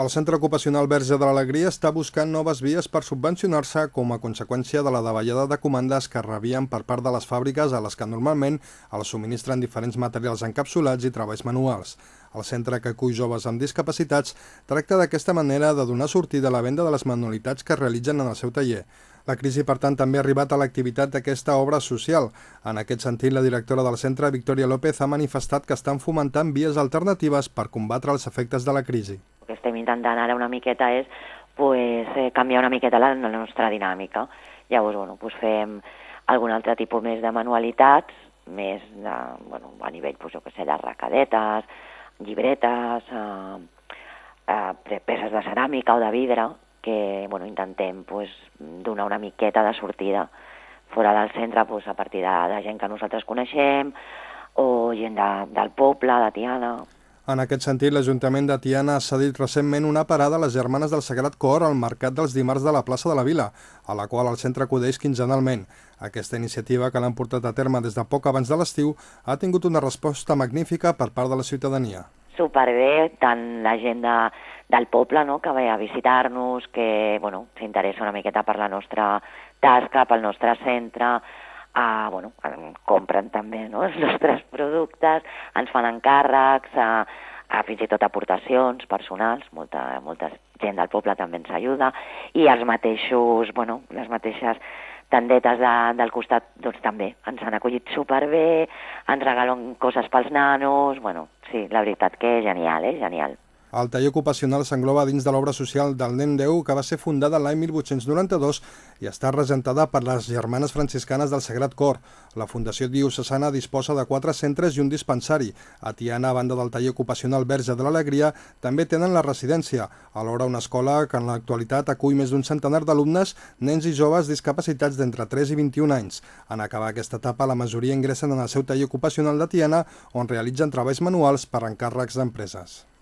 El Centre Ocupacional Verge de l'Alegria està buscant noves vies per subvencionar-se com a conseqüència de la davallada de comandes que rebien per part de les fàbriques a les que normalment els subministren diferents materials encapsulats i treballs manuals. El centre que acull joves amb discapacitats tracta d'aquesta manera de donar sortida a la venda de les manualitats que realitzen en el seu taller. La crisi, per tant, també ha arribat a l'activitat d'aquesta obra social. En aquest sentit, la directora del centre, Victoria López, ha manifestat que estan fomentant vies alternatives per combatre els efectes de la crisi. Que estem intentant ara una miqueta és pues, eh, canviar una miqueta la, la nostra dinàmica. Llavors, bueno, pues fem algun altre tipus més de manualitats, més de, bueno, a nivell, pues, jo que sé, de racadetes, llibretes, eh, eh, peces de ceràmica o de vidre, que bueno, intentem pues, donar una miqueta de sortida fora del centre pues, a partir de, de gent que nosaltres coneixem o gent de, del poble, de Tiana. En aquest sentit, l'Ajuntament de Tiana ha cedit recentment una parada a les Germanes del Sagrat Cor al Mercat dels Dimarts de la plaça de la Vila, a la qual el centre acudeix quinzenalment. Aquesta iniciativa, que l'han portat a terme des de poc abans de l'estiu, ha tingut una resposta magnífica per part de la ciutadania superbé, tant la gent de, del poble no?, que ve a visitar-nos, que bueno, s'interessa una miqueta per la nostra tasca, pel nostre centre, uh, bueno, compren també no? els nostres productes, ens fan encàrrecs, uh, uh, fins i tot aportacions personals, molta, molta gent del poble també ens ajuda, i els mateixos, bueno, les mateixes tendetes de, del costat doncs, també ens han acollit superbé, ens regalen coses pels nanos, bueno, sí, la veritat que genial, eh? genial. El taller ocupacional s'engloba dins de l'obra social del Nen Déu que va ser fundada l'any 1892 i està regentada per les Germanes Franciscanes del Sagrat Cor. La Fundació Diocesana disposa de quatre centres i un dispensari. A Tiana, a banda del taller ocupacional Verge de l'Alegria, també tenen la residència, alhora una escola que en l'actualitat acull més d'un centenar d'alumnes, nens i joves discapacitats d'entre 3 i 21 anys. En acabar aquesta etapa, la majoria ingressen en el seu taller ocupacional de Tiana, on realitzen treballs manuals per encàrrecs d'empreses.